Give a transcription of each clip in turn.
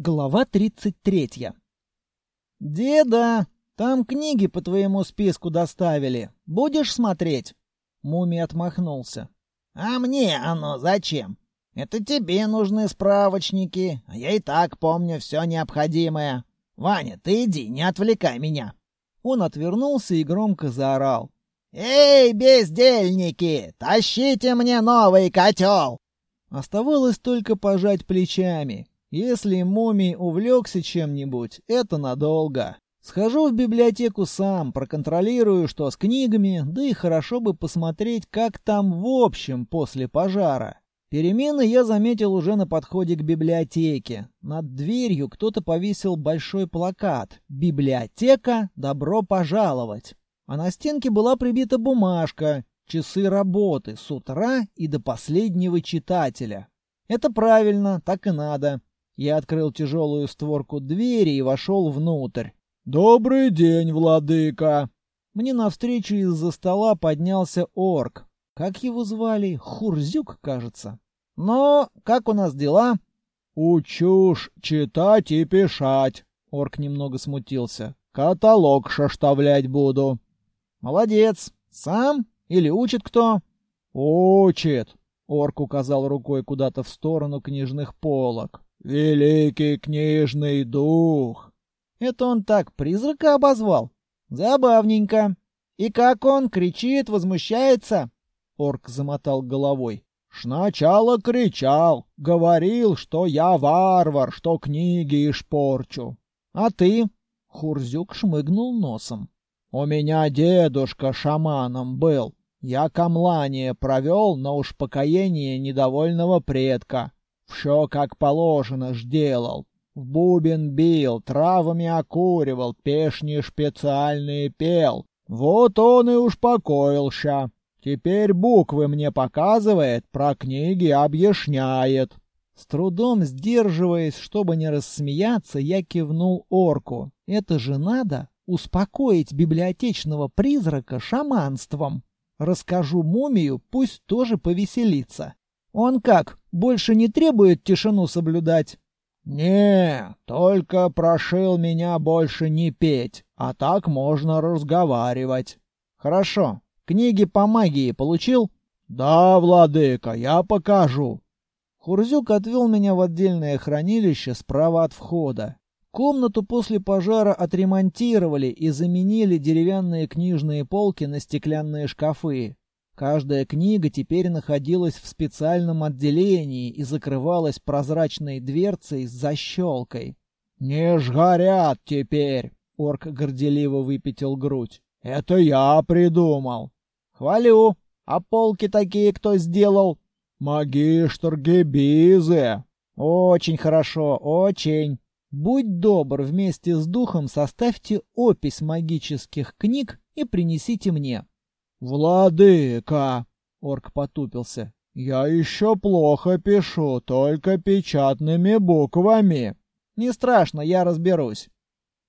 Глава 33. «Деда, там книги по твоему списку доставили. Будешь смотреть?» Муми отмахнулся. «А мне оно зачем? Это тебе нужны справочники, а я и так помню все необходимое. Ваня, ты иди, не отвлекай меня». Он отвернулся и громко заорал. «Эй, бездельники, тащите мне новый котел!» Оставалось только пожать плечами. Если мумий увлекся чем-нибудь, это надолго. Схожу в библиотеку сам, проконтролирую, что с книгами, да и хорошо бы посмотреть, как там в общем после пожара. Перемены я заметил уже на подходе к библиотеке. Над дверью кто-то повесил большой плакат «Библиотека, добро пожаловать!». А на стенке была прибита бумажка «Часы работы с утра и до последнего читателя». Это правильно, так и надо. Я открыл тяжелую створку двери и вошел внутрь. «Добрый день, владыка!» Мне навстречу из-за стола поднялся орк. Как его звали? Хурзюк, кажется. «Но как у нас дела?» «Учушь читать и писать!» Орк немного смутился. «Каталог шаштовлять буду». «Молодец! Сам? Или учит кто?» «Учит!» Орк указал рукой куда-то в сторону книжных полок. «Великий книжный дух!» Это он так призрака обозвал? Забавненько. И как он кричит, возмущается? Орк замотал головой. Сначала кричал, говорил, что я варвар, что книги испорчу. А ты? Хурзюк шмыгнул носом. У меня дедушка шаманом был. Я камлание провел на успокоение недовольного предка. Все как положено жделал. В бубен бил, травами окуривал, пешни специальные пел. Вот он и успокоился. Теперь буквы мне показывает, про книги объясняет. С трудом сдерживаясь, чтобы не рассмеяться, я кивнул орку. Это же надо успокоить библиотечного призрака шаманством. Расскажу мумию, пусть тоже повеселится. Он как, больше не требует тишину соблюдать? Не, только прошил меня больше не петь, а так можно разговаривать. Хорошо. Книги по магии получил? Да, владыка, я покажу. Хурзюк отвел меня в отдельное хранилище справа от входа. Комнату после пожара отремонтировали и заменили деревянные книжные полки на стеклянные шкафы. Каждая книга теперь находилась в специальном отделении и закрывалась прозрачной дверцей с защелкой. «Не сгорят теперь!» — орк горделиво выпятил грудь. «Это я придумал!» «Хвалю! А полки такие кто сделал?» «Магистр Гебизе!» «Очень хорошо, очень!» «Будь добр, вместе с духом составьте опись магических книг и принесите мне». «Владыка!» — орк потупился. «Я еще плохо пишу, только печатными буквами». «Не страшно, я разберусь».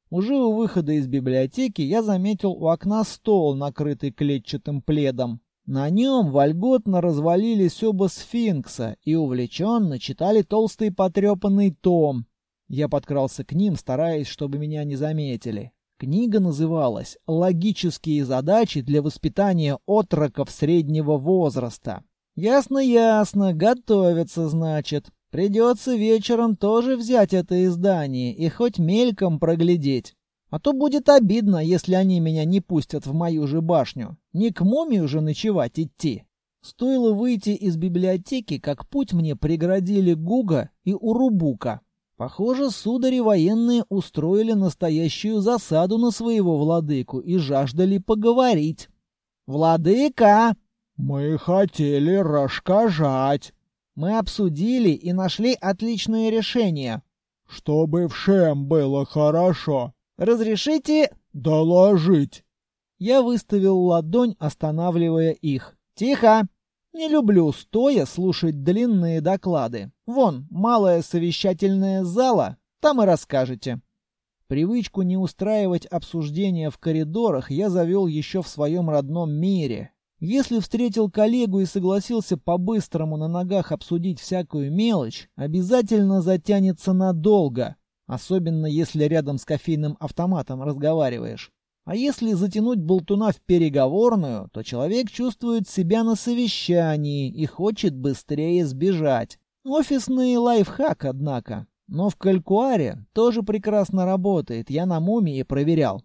Уже у выхода из библиотеки я заметил у окна стол, накрытый клетчатым пледом. На нем вольготно развалились оба сфинкса и увлеченно читали толстый потрепанный том. Я подкрался к ним, стараясь, чтобы меня не заметили. Книга называлась «Логические задачи для воспитания отроков среднего возраста». Ясно-ясно, готовятся, значит. Придется вечером тоже взять это издание и хоть мельком проглядеть. А то будет обидно, если они меня не пустят в мою же башню. Не к мумии уже ночевать идти. Стоило выйти из библиотеки, как путь мне преградили Гуга и Урубука. Похоже, судари военные устроили настоящую засаду на своего владыку и жаждали поговорить. «Владыка!» «Мы хотели рассказать». «Мы обсудили и нашли отличное решение». «Чтобы всем было хорошо». «Разрешите...» «Доложить». Я выставил ладонь, останавливая их. «Тихо!» Не люблю стоя слушать длинные доклады. Вон, малая совещательная зала, там и расскажете. Привычку не устраивать обсуждения в коридорах я завел еще в своем родном мире. Если встретил коллегу и согласился по-быстрому на ногах обсудить всякую мелочь, обязательно затянется надолго. особенно если рядом с кофейным автоматом разговариваешь. А если затянуть болтуна в переговорную, то человек чувствует себя на совещании и хочет быстрее сбежать. Офисный лайфхак, однако. Но в калькуаре тоже прекрасно работает, я на мумии проверял.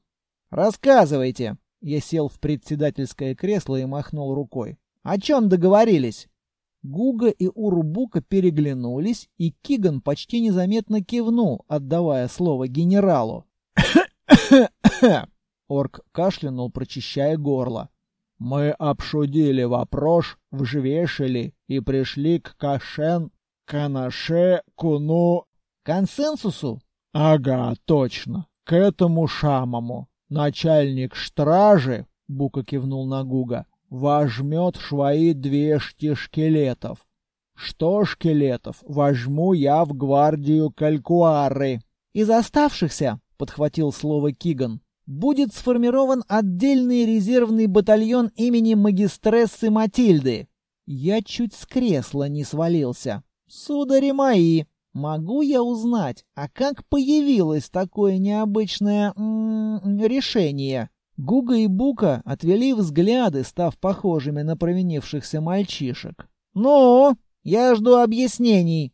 «Рассказывайте!» Я сел в председательское кресло и махнул рукой. «О чем договорились?» Гуга и Урубука переглянулись, и Киган почти незаметно кивнул, отдавая слово генералу. Орк кашлянул, прочищая горло. «Мы обсудили вопрос, взвешили и пришли к Кашен, Канаше, Куну...» «Консенсусу?» «Ага, точно. К этому шамому. Начальник стражи, — Бука кивнул на Гуга, — возьмет свои двести шкелетов. Что шкелетов возьму я в гвардию Калькуары. Из оставшихся, — подхватил слово Киган, будет сформирован отдельный резервный батальон имени магистрессы Матильды. Я чуть с кресла не свалился. Судари мои, могу я узнать, а как появилось такое необычное решение? Гуга и Бука отвели взгляды, став похожими на провинившихся мальчишек. «Ну, я жду объяснений».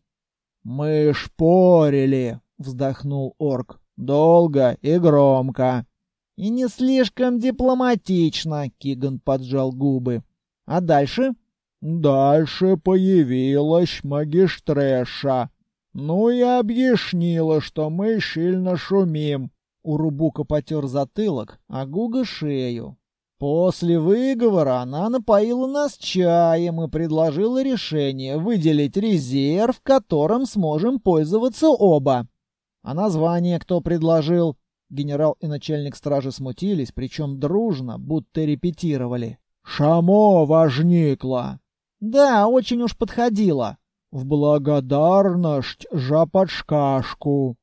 «Мы шпорили», — вздохнул орк. «Долго и громко». «И не слишком дипломатично», — Киган поджал губы. «А дальше?» «Дальше появилась магистреша. Ну и объяснила, что мы сильно шумим». Урубука потер затылок, а Гуга — шею. После выговора она напоила нас чаем и предложила решение выделить резерв, которым сможем пользоваться оба. А название кто предложил? Генерал и начальник стражи смутились, причем дружно, будто репетировали. «Шамо возникло!» «Да, очень уж подходило!» «В благодарность за подшкашку!»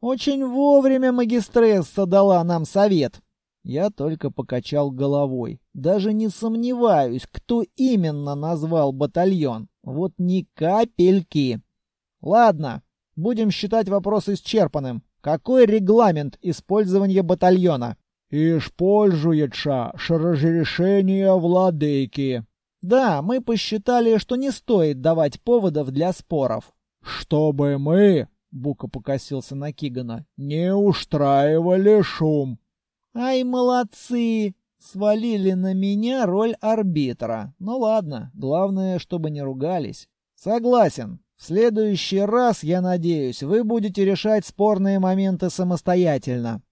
«Очень вовремя магистресса дала нам совет!» Я только покачал головой. Даже не сомневаюсь, кто именно назвал батальон. Вот ни капельки. Ладно, будем считать вопрос исчерпанным. Какой регламент использования батальона? Используется с разрешения владыки. Да, мы посчитали, что не стоит давать поводов для споров. Чтобы мы, Бука покосился на Кигана, не устраивали шум. Ай, молодцы! Свалили на меня роль арбитра. Ну ладно, главное, чтобы не ругались. Согласен. Следующий раз, я надеюсь, вы будете решать спорные моменты самостоятельно.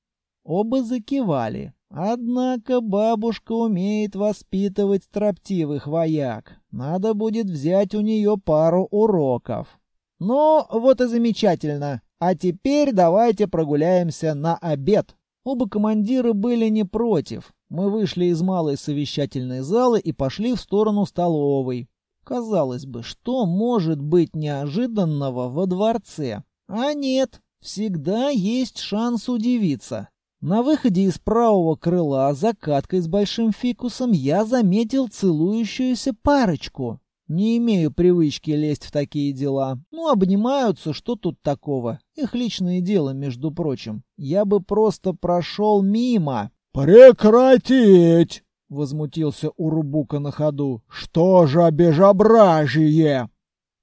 Оба закивали. Однако бабушка умеет воспитывать строптивых вояк. Надо будет взять у нее пару уроков. Ну, вот и замечательно. А теперь давайте прогуляемся на обед. Оба командира были не против. Мы вышли из малой совещательной залы и пошли в сторону столовой. Казалось бы, что может быть неожиданного во дворце? А нет, всегда есть шанс удивиться. На выходе из правого крыла за каткой с большим фикусом я заметил целующуюся парочку. Не имею привычки лезть в такие дела. Ну, обнимаются, что тут такого? Их личное дело, между прочим. Я бы просто прошел мимо. «Прекратить!» — возмутился Урубука на ходу. «Что же безобразие?»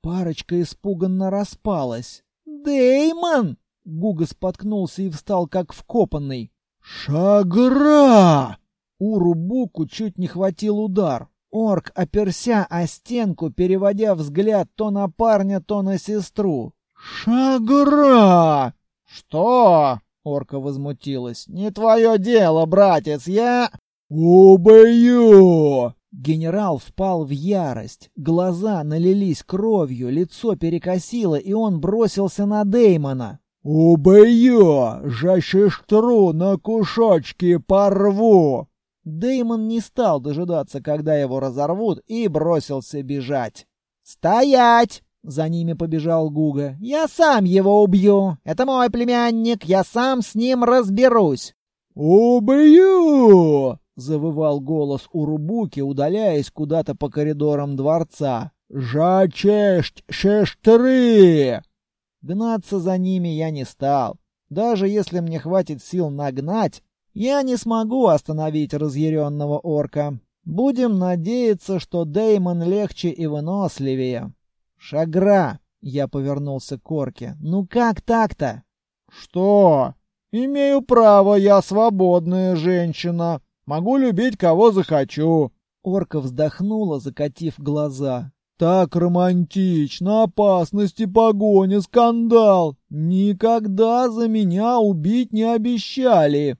Парочка испуганно распалась. «Дэймон!» — Гуга споткнулся и встал как вкопанный. «Шагра!» Урубуку чуть не хватил удар. Орк оперся о стенку, переводя взгляд то на парня, то на сестру. «Шагра!» «Что?» — орка возмутилась. «Не твое дело, братец, я...» «Убью!» Генерал впал в ярость. Глаза налились кровью, лицо перекосило, и он бросился на Деймона. «Убью! За сестру на кусочки порву!» Деймон не стал дожидаться, когда его разорвут, и бросился бежать. «Стоять!» — за ними побежал Гуга. «Я сам его убью! Это мой племянник, я сам с ним разберусь!» «Убью!» — завывал голос Урубуки, удаляясь куда-то по коридорам дворца. «За честь сестры!» Гнаться за ними я не стал. Даже если мне хватит сил нагнать, я не смогу остановить разъяренного орка. Будем надеяться, что Деймон легче и выносливее. Шагра, я повернулся к орке. Ну как так-то? Что? Имею право, я свободная женщина. Могу любить кого захочу. Орка вздохнула, закатив глаза. Так романтично, опасности, погоня, скандал. Никогда за меня убить не обещали.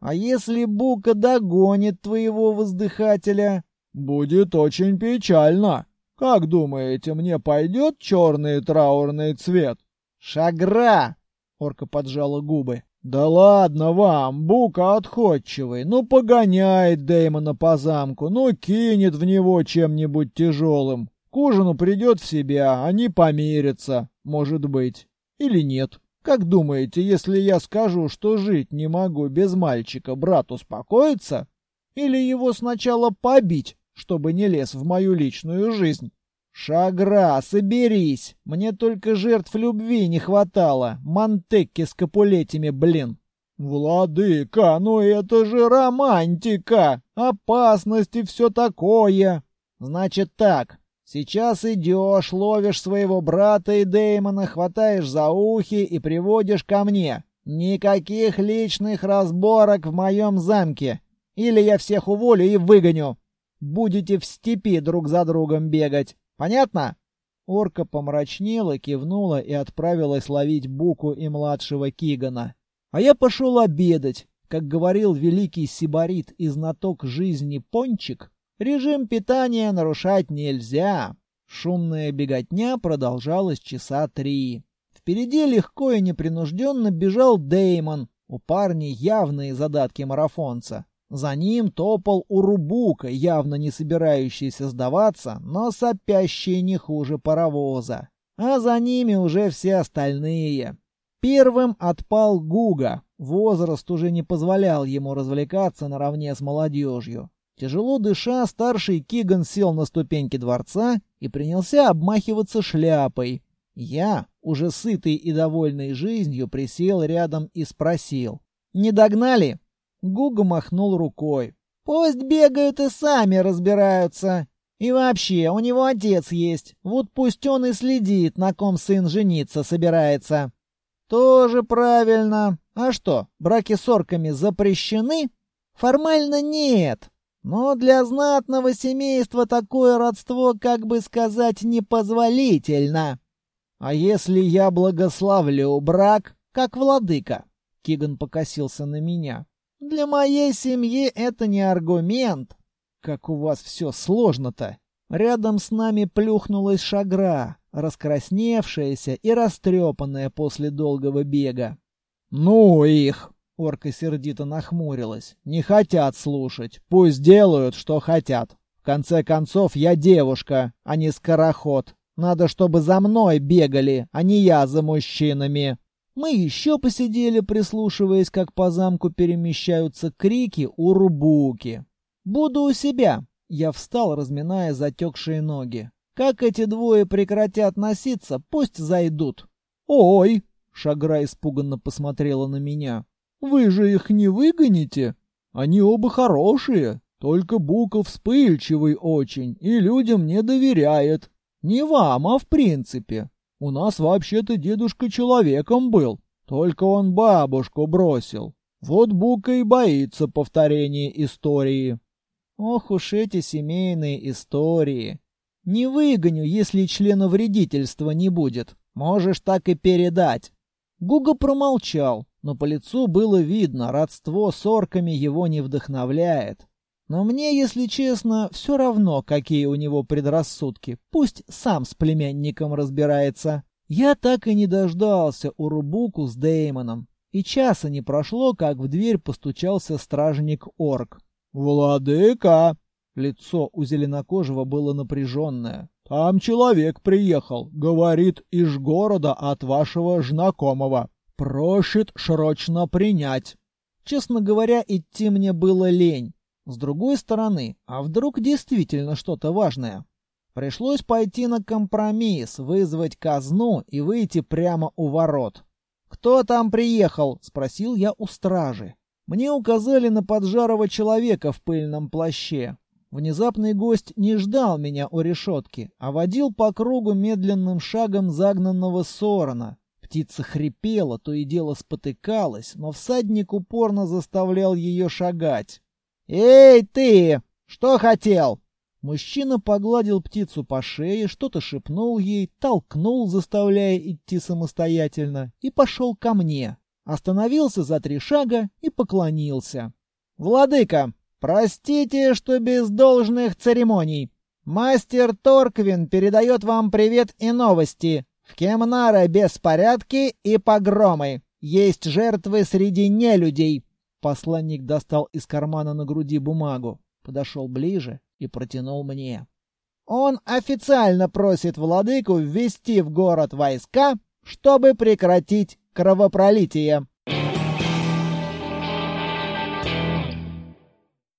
А если Бука догонит твоего воздыхателя? Будет очень печально. Как думаете, мне пойдет черный траурный цвет? Шагра! Орка поджала губы. Да ладно вам, Бука отходчивый. Ну погоняет Дэймона по замку, ну кинет в него чем-нибудь тяжелым. К ужину придет в себя, они помирятся, может быть. Или нет. Как думаете, если я скажу, что жить не могу без мальчика, брат успокоится? Или его сначала побить, чтобы не лез в мою личную жизнь? Шагра, соберись! Мне только жертв любви не хватало. Мантекки с капулетями, блин. Владыка, ну это же романтика! Опасности все такое! Значит так, Сейчас идешь, ловишь своего брата и Дэймона, хватаешь за ухи и приводишь ко мне. Никаких личных разборок в моем замке. Или я всех уволю и выгоню. Будете в степи друг за другом бегать. Понятно?» Орка помрачнела, кивнула и отправилась ловить Буку и младшего Кигана. А я пошел обедать. Как говорил великий сибарит и знаток жизни Пончик, Режим питания нарушать нельзя. Шумная беготня продолжалась часа три. Впереди легко и непринужденно бежал Деймон. У парня явные задатки марафонца. За ним топал Урубука, явно не собирающийся сдаваться, но сопящий не хуже паровоза. А за ними уже все остальные. Первым отпал Гуга. Возраст уже не позволял ему развлекаться наравне с молодежью. Тяжело дыша, старший Киган сел на ступеньки дворца и принялся обмахиваться шляпой. Я, уже сытый и довольный жизнью, присел рядом и спросил. «Не догнали?» Гуга махнул рукой. «Пусть бегают и сами разбираются. И вообще, у него отец есть. Вот пусть он и следит, на ком сын жениться собирается». «Тоже правильно. А что, браки с орками запрещены?» «Формально нет. Но для знатного семейства такое родство, как бы сказать, непозволительно. А если я благословлю брак, как владыка? Киган покосился на меня. Для моей семьи это не аргумент. Как у вас все сложно-то. Рядом с нами плюхнулась шагра, раскрасневшаяся и растрепанная после долгого бега. «Ну их!» Орка сердито нахмурилась. «Не хотят слушать. Пусть делают, что хотят. В конце концов, я девушка, а не скороход. Надо, чтобы за мной бегали, а не я за мужчинами». Мы еще посидели, прислушиваясь, как по замку перемещаются крики урубуки. «Буду у себя!» Я встал, разминая затекшие ноги. «Как эти двое прекратят носиться, пусть зайдут!» «Ой!» — Шагра испуганно посмотрела на меня. Вы же их не выгоните? Они оба хорошие, только Буков вспыльчивый очень и людям не доверяет. Не вам, а в принципе. У нас вообще-то дедушка человеком был, только он бабушку бросил. Вот Бука и боится повторения истории. Ох уж эти семейные истории. Не выгоню, если члена вредительства не будет. Можешь так и передать. Гуга промолчал, но по лицу было видно, родство с орками его не вдохновляет. Но мне, если честно, все равно, какие у него предрассудки. Пусть сам с племянником разбирается. Я так и не дождался Урубуку с Деймоном. И часа не прошло, как в дверь постучался стражник-орк. «Владыка!» Лицо у зеленокожего было напряженное. «Там человек приехал, говорит, из города от вашего знакомого. Просит срочно принять. Честно говоря, идти мне было лень. С другой стороны, а вдруг действительно что-то важное? Пришлось пойти на компромисс, вызвать казну и выйти прямо у ворот. «Кто там приехал?» — спросил я у стражи. Мне указали на поджарого человека в пыльном плаще. Внезапный гость не ждал меня у решетки, а водил по кругу медленным шагом загнанного сорона. Птица хрипела, то и дело спотыкалась, но всадник упорно заставлял ее шагать. «Эй, ты! Что хотел?» Мужчина погладил птицу по шее, что-то шепнул ей, толкнул, заставляя идти самостоятельно, и пошел ко мне. Остановился за три шага и поклонился. «Владыка, Простите, что без должных церемоний. Мастер Торквин передает вам привет и новости. В Кемнара беспорядки и погромы. Есть жертвы среди нелюдей. Посланник достал из кармана на груди бумагу, подошел ближе и протянул мне. Он официально просит владыку ввести в город войска, чтобы прекратить кровопролитие.